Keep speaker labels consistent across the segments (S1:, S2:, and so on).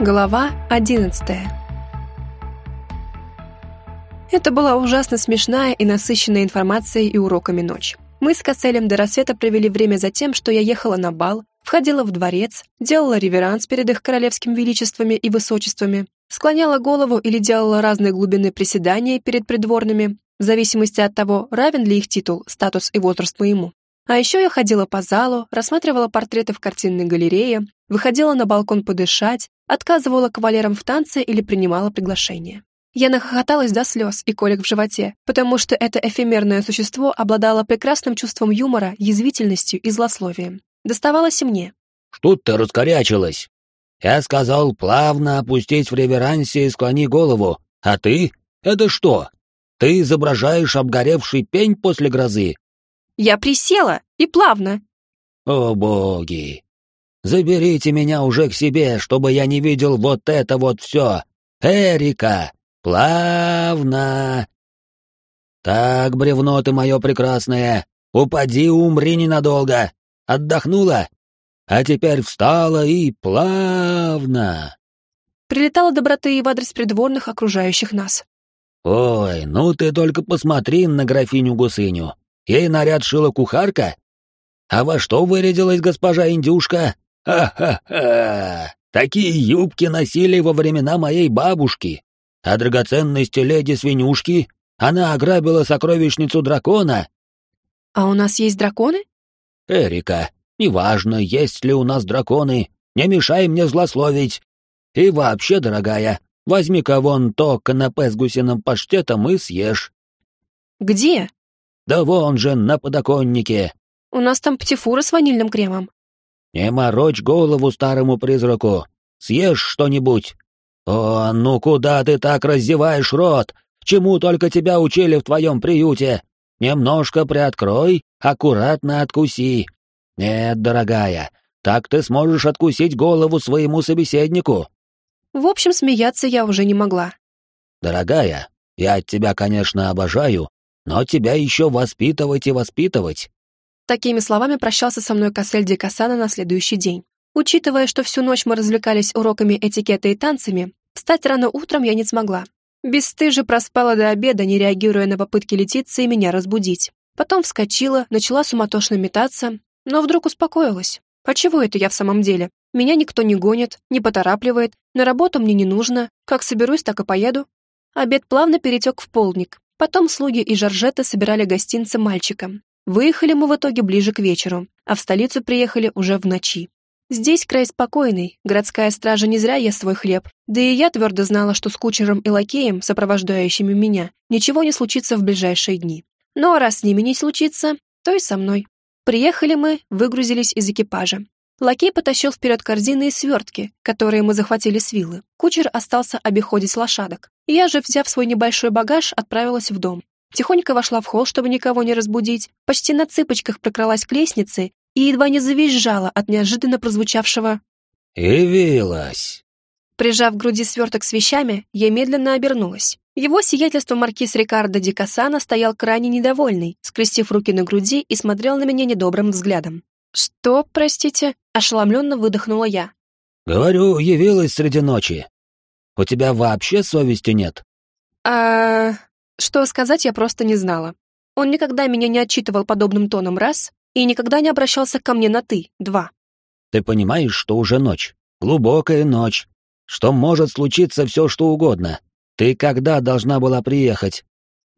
S1: Глава 11 Это была ужасно смешная и насыщенная информацией и уроками ночь. Мы с Касселем до рассвета провели время за тем, что я ехала на бал, входила в дворец, делала реверанс перед их королевским величествами и высочествами, склоняла голову или делала разные глубины приседания перед придворными, в зависимости от того, равен ли их титул, статус и возраст моему. А еще я ходила по залу, рассматривала портреты в картинной галерее, выходила на балкон подышать, отказывала кавалерам в танце или принимала приглашение. Я нахохоталась до слез и колик в животе, потому что это эфемерное существо обладало прекрасным чувством юмора, язвительностью и злословием. Доставалось и мне.
S2: «Что ты раскорячилась? Я сказал плавно опустить в реверансе и склони голову, а ты? Это что? Ты изображаешь обгоревший пень после грозы?»
S1: «Я присела и плавно».
S2: «О боги! Заберите меня уже к себе, чтобы я не видел вот это вот все. Эрика, плавно. Так, бревно ты мое прекрасное, упади, умри ненадолго. Отдохнула? А теперь встала и плавно.
S1: Прилетала доброты и в адрес придворных, окружающих нас.
S2: Ой, ну ты только посмотри на графиню-гусыню. Ей наряд шила кухарка. А во что вырядилась госпожа Индюшка? Ха-ха-ха! Такие юбки носили во времена моей бабушки. А драгоценности леди-свинюшки она ограбила сокровищницу дракона.
S1: А у нас есть драконы?
S2: Эрика, неважно, есть ли у нас драконы, не мешай мне злословить. И вообще, дорогая, возьми-ка вон то канапе с гусиным паштетом и съешь.
S1: Где?
S2: Да вон же, на подоконнике.
S1: У нас там птифура с ванильным кремом.
S2: «Не морочь голову старому призраку! Съешь что-нибудь!» «О, ну куда ты так раздеваешь рот? Чему только тебя учили в твоем приюте? Немножко приоткрой, аккуратно откуси. Нет, дорогая, так ты сможешь откусить голову своему собеседнику».
S1: В общем, смеяться я уже не могла.
S2: «Дорогая, я тебя, конечно, обожаю, но тебя еще воспитывать и воспитывать.
S1: Такими словами прощался со мной Кассель Ди Касана на следующий день. Учитывая, что всю ночь мы развлекались уроками этикета и танцами, встать рано утром я не смогла. Бесстыже проспала до обеда, не реагируя на попытки Летиции меня разбудить. Потом вскочила, начала суматошно метаться, но вдруг успокоилась. А чего это я в самом деле? Меня никто не гонит, не поторапливает, на работу мне не нужно, как соберусь, так и поеду. Обед плавно перетек в полдник. Потом слуги и Жоржетта собирали гостинцы мальчикам. Выехали мы в итоге ближе к вечеру, а в столицу приехали уже в ночи. Здесь край спокойный, городская стража не зря ест свой хлеб, да и я твердо знала, что с кучером и лакеем, сопровождающими меня, ничего не случится в ближайшие дни. Но раз с ними не случится, то и со мной. Приехали мы, выгрузились из экипажа. Лакей потащил вперед корзины и свертки, которые мы захватили с виллы. Кучер остался обиходить лошадок. Я же, взяв свой небольшой багаж, отправилась в дом. Тихонько вошла в холл, чтобы никого не разбудить, почти на цыпочках прокралась к лестнице и едва не завизжала от неожиданно прозвучавшего
S2: «Явилась!».
S1: Прижав к груди сверток с вещами, я медленно обернулась. Его сиятельство маркиз Рикардо Ди Кассана стоял крайне недовольный, скрестив руки на груди и смотрел на меня недобрым взглядом. «Что, простите?» — ошеломленно выдохнула я.
S2: «Говорю, явилась среди ночи. У тебя вообще совести нет?»
S1: «А...» Что сказать, я просто не знала. Он никогда меня не отчитывал подобным тоном раз и никогда не обращался ко мне на «ты» два.
S2: Ты понимаешь, что уже ночь, глубокая ночь, что может случиться все, что угодно. Ты когда должна была приехать?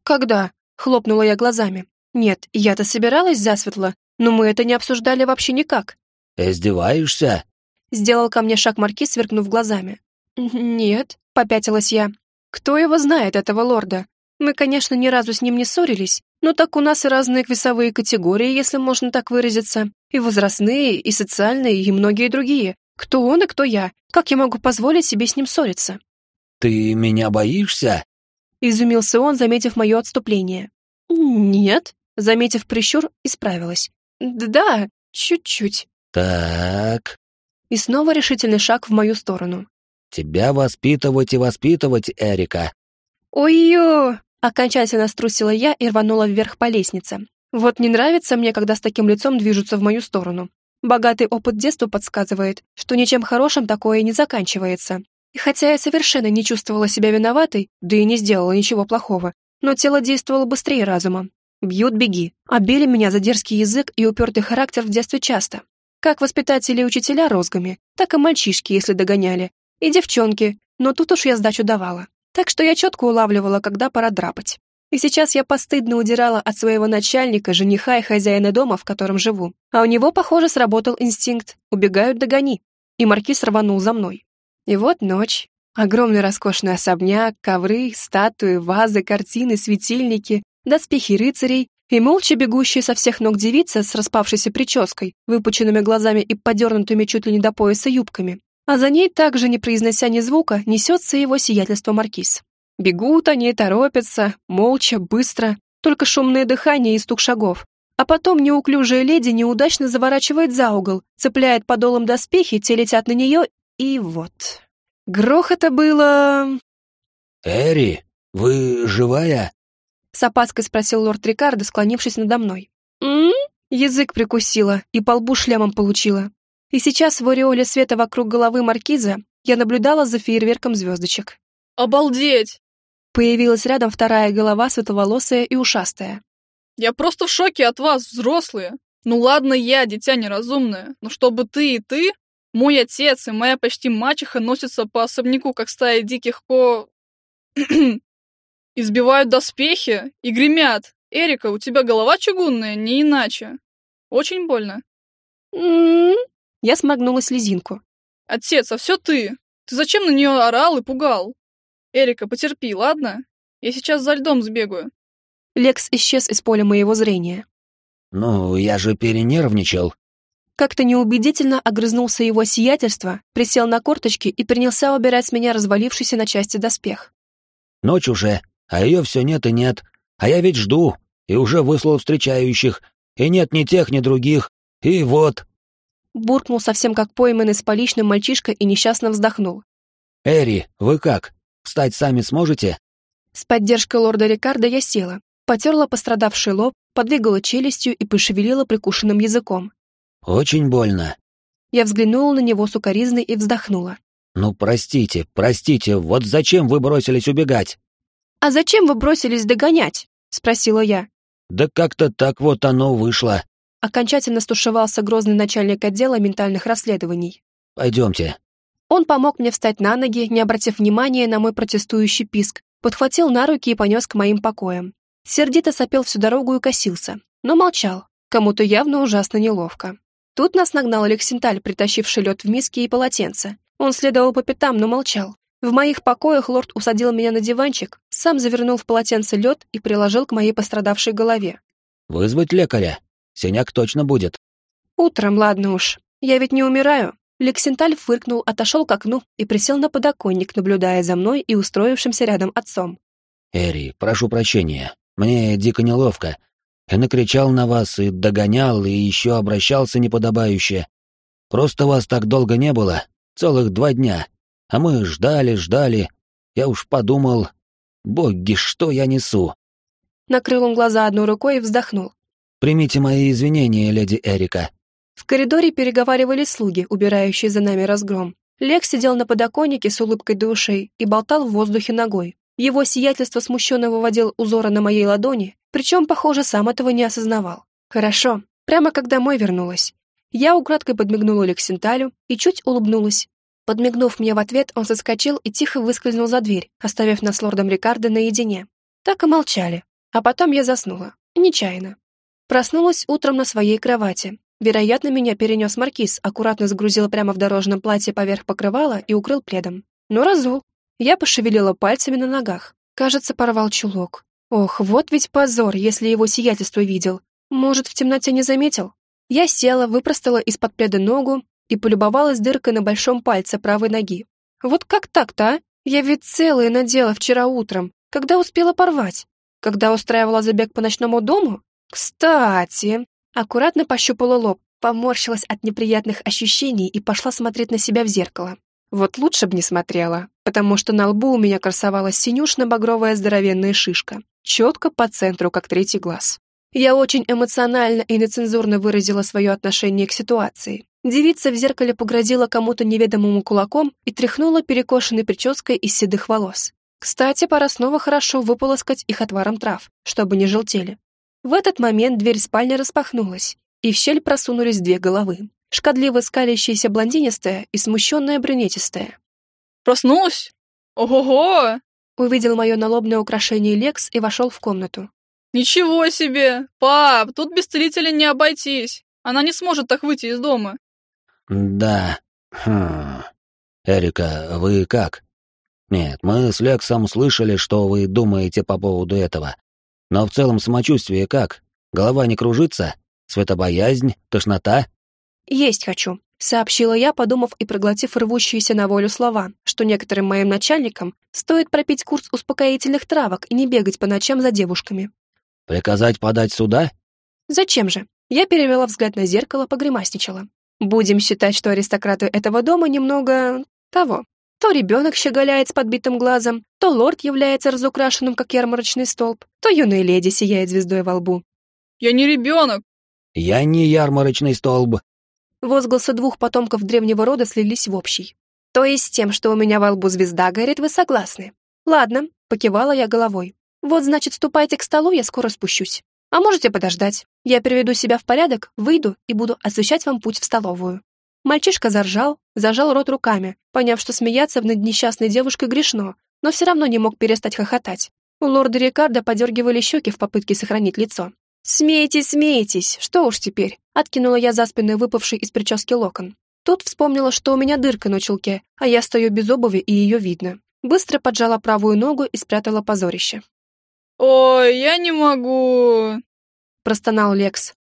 S1: Когда? Хлопнула я глазами. Нет, я-то собиралась засветло, но мы это не обсуждали вообще никак.
S2: Издеваешься?
S1: Сделал ко мне шаг маркиз, сверкнув глазами. Нет, попятилась я. Кто его знает, этого лорда? Мы, конечно, ни разу с ним не ссорились, но так у нас и разные весовые категории, если можно так выразиться, и возрастные, и социальные, и многие другие. Кто он и кто я? Как я могу позволить себе с ним ссориться?
S2: Ты меня боишься?
S1: Изумился он, заметив мое отступление. Нет, заметив прищур, исправилась. Да, чуть-чуть.
S2: Так.
S1: И снова решительный шаг в мою сторону.
S2: Тебя воспитывать и воспитывать, Эрика.
S1: Ой-ё! Окончательно струсила я и рванула вверх по лестнице. Вот не нравится мне, когда с таким лицом движутся в мою сторону. Богатый опыт детства подсказывает, что ничем хорошим такое не заканчивается. И хотя я совершенно не чувствовала себя виноватой, да и не сделала ничего плохого, но тело действовало быстрее разума. Бьют, беги. Обили меня за дерзкий язык и упертый характер в детстве часто. Как воспитатели и учителя розгами, так и мальчишки, если догоняли. И девчонки, но тут уж я сдачу давала. Так что я четко улавливала, когда пора драпать. И сейчас я постыдно удирала от своего начальника, жениха и хозяина дома, в котором живу. А у него, похоже, сработал инстинкт «убегают, догони». И маркиз рванул за мной. И вот ночь. Огромный роскошный особняк, ковры, статуи, вазы, картины, светильники, доспехи рыцарей и молча бегущая со всех ног девица с распавшейся прической, выпученными глазами и подернутыми чуть ли не до пояса юбками. А за ней, также не произнося ни звука, несется его сиятельство маркиз. Бегут они, торопятся, молча, быстро, только шумное дыхание и стук шагов. А потом неуклюжая леди неудачно заворачивает за угол, цепляет подолом доспехи, те летят на нее, и вот. Грохота было...
S2: «Эри, вы живая?»
S1: С опаской спросил лорд Рикардо, склонившись надо мной. «М?», Язык прикусила и по лбу шлемом получила. И сейчас в ореоле света вокруг головы маркиза я наблюдала за фейерверком звездочек.
S3: «Обалдеть!»
S1: Появилась рядом вторая голова, светловолосая и ушастая.
S3: «Я просто в шоке от вас, взрослые. Ну ладно я, дитя неразумное, но чтобы ты и ты, мой отец и моя почти мачеха носятся по особняку, как стая диких ко... Избивают доспехи и гремят. Эрика, у тебя голова чугунная, не иначе. Очень больно.
S1: Я сморгнула слезинку.
S3: Отец, а все ты. Ты зачем на нее орал и пугал? Эрика, потерпи, ладно? Я сейчас за льдом сбегаю.
S1: Лекс исчез из поля моего зрения.
S2: Ну, я же перенервничал.
S1: Как-то неубедительно огрызнулся его сиятельство, присел на корточки и принялся убирать с меня развалившийся на части доспех.
S2: Ночь уже, а ее все нет и нет. А я ведь жду, и уже выслал встречающих, и нет ни тех, ни других, и вот.
S1: Буркнул совсем как пойманный с поличным мальчишка и несчастно вздохнул.
S2: «Эри, вы как? Встать сами сможете?»
S1: С поддержкой лорда Рикардо я села, потерла пострадавший лоб, подвигала челюстью и пошевелила прикушенным языком.
S2: «Очень больно».
S1: Я взглянула на него сукоризной и вздохнула.
S2: «Ну, простите, простите, вот зачем вы бросились убегать?»
S1: «А зачем вы бросились догонять?» — спросила я.
S2: «Да как-то так вот оно вышло».
S1: Окончательно стушевался грозный начальник отдела ментальных расследований.
S2: «Пойдемте».
S1: Он помог мне встать на ноги, не обратив внимания на мой протестующий писк, подхватил на руки и понес к моим покоям. Сердито сопел всю дорогу и косился, но молчал. Кому-то явно ужасно неловко. Тут нас нагнал Алексенталь, притащивший лед в миске и полотенце. Он следовал по пятам, но молчал. В моих покоях лорд усадил меня на диванчик, сам завернул в полотенце лед и приложил к моей пострадавшей голове.
S2: «Вызвать лекаря? Синяк точно будет».
S1: «Утром, ладно уж. Я ведь не умираю». Лексенталь фыркнул, отошел к окну и присел на подоконник, наблюдая за мной и устроившимся рядом отцом.
S2: «Эри, прошу прощения. Мне дико неловко. Я накричал на вас и догонял, и еще обращался неподобающе. Просто вас так долго не было, целых два дня. А мы ждали, ждали. Я уж подумал, боги, что я несу.
S1: Накрыл он глаза одной рукой и вздохнул.
S2: Примите мои извинения, леди Эрика.
S1: В коридоре переговаривали слуги, убирающие за нами разгром. Лекс сидел на подоконнике с улыбкой до ушей и болтал в воздухе ногой. Его сиятельство смущенно выводил узоры на моей ладони, причем, похоже, сам этого не осознавал. Хорошо, прямо как домой вернулась. Я украдкой подмигнула Лексенталю и чуть улыбнулась, Подмигнув мне в ответ, он соскочил и тихо выскользнул за дверь, оставив нас с лордом Рикардо наедине. Так и молчали. А потом я заснула. Нечаянно. Проснулась утром на своей кровати. Вероятно, меня перенес маркиз, аккуратно загрузил прямо в дорожном платье поверх покрывала и укрыл пледом. Но разул. Я пошевелила пальцами на ногах. Кажется, порвал чулок. Ох, вот ведь позор, если его сиятельство видел. Может, в темноте не заметил? Я села, выпростала из-под пледа ногу и полюбовалась дыркой на большом пальце правой ноги. Вот как так-то, а? Я ведь целое надела вчера утром, когда успела порвать. Когда устраивала забег по ночному дому? Кстати, аккуратно пощупала лоб, поморщилась от неприятных ощущений и пошла смотреть на себя в зеркало. Вот лучше бы не смотрела, потому что на лбу у меня красовалась синюшно-багровая здоровенная шишка, четко по центру, как третий глаз. Я очень эмоционально и нецензурно выразила свое отношение к ситуации, Девица в зеркале погрозила кому-то неведомому кулаком и тряхнула перекошенной прической из седых волос. Кстати, пора снова хорошо выполоскать их отваром трав, чтобы не желтели. В этот момент дверь спальни распахнулась, и в щель просунулись две головы. Шкодливо скалящаяся блондинистая и смущенная брюнетистая.
S3: «Проснулась? Ого-го!»
S1: Увидел мое налобное украшение Лекс и вошел в комнату.
S3: «Ничего себе! Пап, тут без целителя не обойтись. Она не сможет так выйти из дома».
S2: «Да. Хм. Эрика, вы как?» «Нет, мы с Лексом слышали, что вы думаете по поводу этого. Но в целом самочувствие как? Голова не кружится? Светобоязнь? Тошнота?»
S1: «Есть хочу», — сообщила я, подумав и проглотив рвущиеся на волю слова, что некоторым моим начальникам стоит пропить курс успокоительных травок и не бегать по ночам за девушками.
S2: «Приказать подать сюда?»
S1: «Зачем же?» Я перевела взгляд на зеркало, погремасничала. Будем считать, что аристократы этого дома немного... того. То ребенок щеголяет с подбитым глазом, то лорд является разукрашенным, как ярмарочный столб, то юная леди сияет звездой во лбу.
S3: «Я не ребенок!»
S2: «Я не ярмарочный столб!»
S1: Возгласы двух потомков древнего рода слились в общий. «То есть с тем, что у меня во лбу звезда горит, вы согласны?» «Ладно», — покивала я головой. «Вот, значит, ступайте к столу, я скоро спущусь». А можете подождать. Я приведу себя в порядок, выйду и буду освещать вам путь в столовую». Мальчишка заржал, зажал рот руками, поняв, что смеяться над несчастной девушкой грешно, но все равно не мог перестать хохотать. У лорда Рикардо подергивали щеки в попытке сохранить лицо. «Смейтесь, смейтесь, что уж теперь?» Откинула я за спину выпавший из прически локон. Тут вспомнила, что у меня дырка на чулке, а я стою без обуви и ее видно. Быстро поджала правую ногу и спрятала позорище.
S3: «Ой, я не могу!» — простонал Лекс.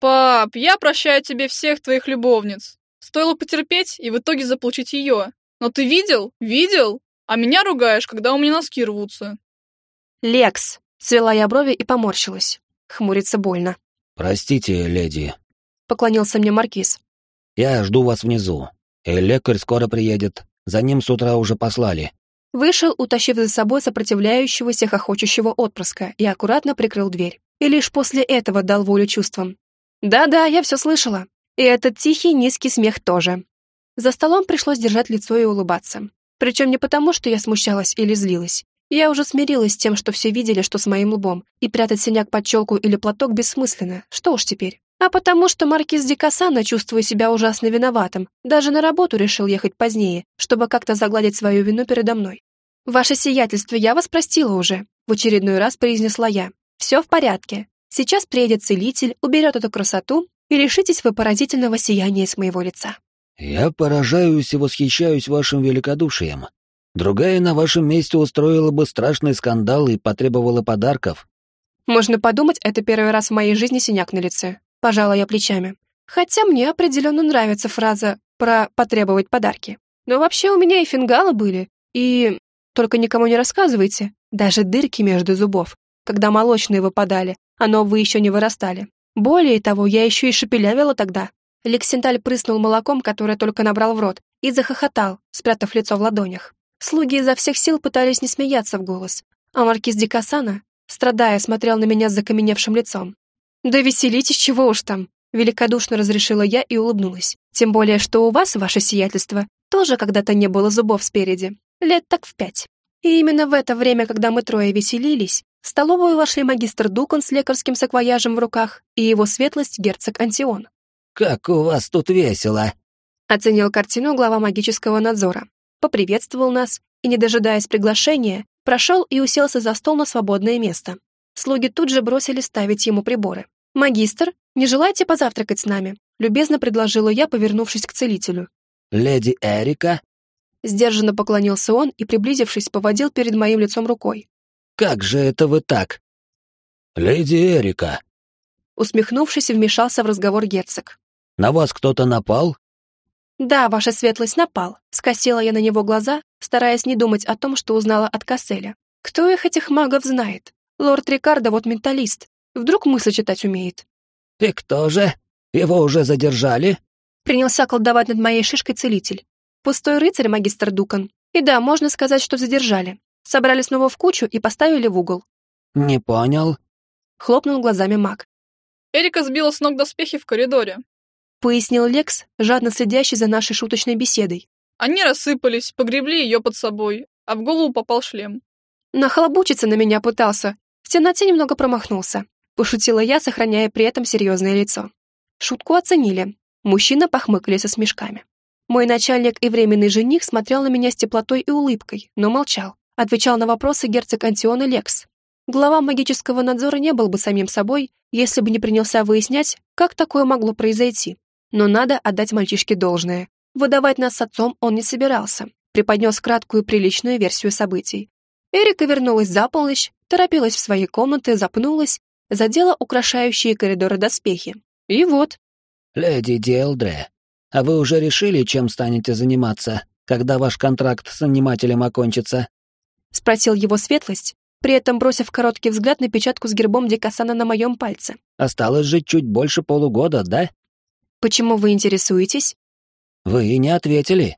S3: «Пап, я прощаю тебе всех твоих любовниц. Стоило потерпеть и в итоге заполучить ее. Но ты видел? Видел? А меня ругаешь, когда у меня носки рвутся».
S1: «Лекс!» — свела я брови и поморщилась. Хмурится больно.
S2: «Простите, леди», —
S1: поклонился мне Маркиз.
S2: «Я жду вас внизу. И лекарь скоро приедет. За ним с утра уже послали.
S1: Вышел, утащив за собой сопротивляющегося хохочущего отпрыска, и аккуратно прикрыл дверь. И лишь после этого дал волю чувствам. Да-да, я все слышала. И этот тихий низкий смех тоже. За столом пришлось держать лицо и улыбаться. Причем не потому, что я смущалась или злилась. Я уже смирилась с тем, что все видели, что с моим лбом, и прятать синяк под челку или платок бессмысленно. Что уж теперь. А потому что маркиз Дикасана, чувствуя себя ужасно виноватым, даже на работу решил ехать позднее, чтобы как-то загладить свою вину передо мной. «Ваше сиятельство, я вас простила уже», — в очередной раз произнесла я. «Все в порядке. Сейчас приедет целитель, уберет эту красоту, и решитесь вы поразительного сияния с моего лица».
S2: «Я поражаюсь и восхищаюсь вашим великодушием. Другая на вашем месте устроила бы страшный скандал и потребовала подарков».
S1: «Можно подумать, это первый раз в моей жизни синяк на лице», — пожала я плечами. Хотя мне определенно нравится фраза про «потребовать подарки». Но вообще у меня и фингалы были, и только никому не рассказывайте. Даже дырки между зубов, когда молочные выпадали, а новые еще не вырастали. Более того, я еще и шепелявила тогда. Лексенталь прыснул молоком, которое только набрал в рот, и захохотал, спрятав лицо в ладонях. Слуги изо всех сил пытались не смеяться в голос, а маркиз Дикасана, страдая, смотрел на меня с закаменевшим лицом. «Да веселитесь, чего уж там!» Великодушно разрешила я и улыбнулась. «Тем более, что у вас, ваше сиятельство, тоже когда-то не было зубов спереди лет так в пять. И именно в это время, когда мы трое веселились, в столовую вошли магистр Дукон с лекарским саквояжем в руках и его светлость герцог Антион.
S2: «Как у вас тут весело!»
S1: Оценил картину глава магического надзора, поприветствовал нас и, не дожидаясь приглашения, прошел и уселся за стол на свободное место. Слуги тут же бросили ставить ему приборы. «Магистр, не желаете позавтракать с нами?» любезно предложила я, повернувшись к целителю.
S2: «Леди Эрика?»
S1: Сдержанно поклонился он и, приблизившись, поводил перед моим лицом рукой.
S2: «Как же это вы так?» «Леди Эрика!»
S1: Усмехнувшись, вмешался в разговор герцог.
S2: «На вас кто-то напал?»
S1: «Да, ваша светлость напал», — скосила я на него глаза, стараясь не думать о том, что узнала от Касселя. «Кто их, этих магов, знает? Лорд Рикардо вот менталист. Вдруг мысли читать умеет?»
S2: «И кто же? Его уже задержали?»
S1: Принялся колдовать над моей шишкой целитель. Пустой рыцарь, магистр Дукан. И да, можно сказать, что задержали. Собрали снова в кучу и поставили в угол.
S2: «Не понял», —
S1: хлопнул глазами маг.
S3: Эрика сбила с ног доспехи в коридоре.
S1: пояснил Лекс, жадно следящий за нашей шуточной беседой.
S3: Они рассыпались, погребли ее под собой, а в голову попал шлем.
S1: Нахлобучиться на меня пытался. В темноте немного промахнулся. Пошутила я, сохраняя при этом серьезное лицо. Шутку оценили. Мужчина похмыкали со смешками. Мой начальник и временный жених смотрел на меня с теплотой и улыбкой, но молчал. Отвечал на вопросы герцог Антион и Лекс. Глава магического надзора не был бы самим собой, если бы не принялся выяснять, как такое могло произойти. Но надо отдать мальчишке должное. Выдавать нас с отцом он не собирался. Преподнес краткую приличную версию событий. Эрика вернулась за полночь, торопилась в свои комнаты, запнулась, задела украшающие коридоры доспехи. И вот.
S2: «Леди Диэлдре, а вы уже решили, чем станете заниматься, когда ваш контракт с нанимателем окончится?»
S1: — спросил его светлость, при этом бросив короткий взгляд на печатку с гербом Дикасана на моем пальце.
S2: «Осталось же чуть больше полугода, да?»
S1: «Почему вы интересуетесь?»
S2: «Вы и не ответили».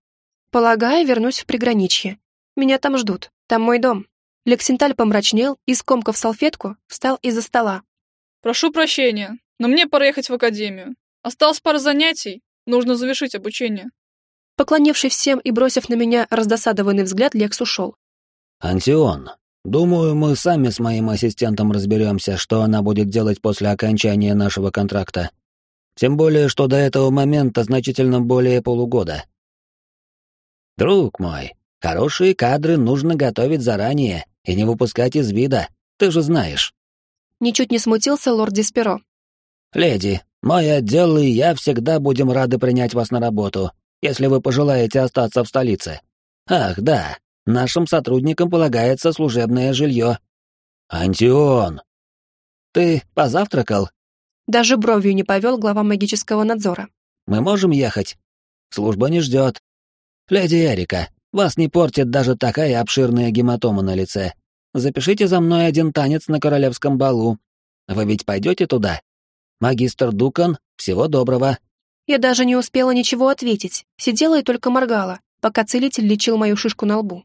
S1: «Полагаю, вернусь в приграничье. Меня там ждут. Там мой дом». Лексенталь помрачнел и, скомкав салфетку, встал из-за стола.
S3: «Прошу прощения, но мне пора ехать в академию. Осталось пара занятий, нужно завершить обучение».
S1: Поклонившись всем и бросив на меня раздосадованный взгляд, Лекс ушел.
S2: «Антион, думаю, мы сами с моим ассистентом разберемся, что она будет делать после окончания нашего контракта. Тем более, что до этого момента значительно более полугода. Друг мой, хорошие кадры нужно готовить заранее и не выпускать из вида, ты же знаешь».
S1: Ничуть не смутился лорд Дисперо.
S2: «Леди, мой отдел и я всегда будем рады принять вас на работу, если вы пожелаете остаться в столице. Ах, да, Нашим сотрудникам полагается служебное жилье. Антион! Ты позавтракал?
S1: Даже бровью не повел глава магического надзора.
S2: Мы можем ехать? Служба не ждет. Леди Эрика, вас не портит даже такая обширная гематома на лице. Запишите за мной один танец на королевском балу. Вы ведь пойдете туда? Магистр Дукан, всего доброго.
S1: Я даже не успела ничего ответить, сидела и только моргала, пока целитель лечил мою шишку на лбу.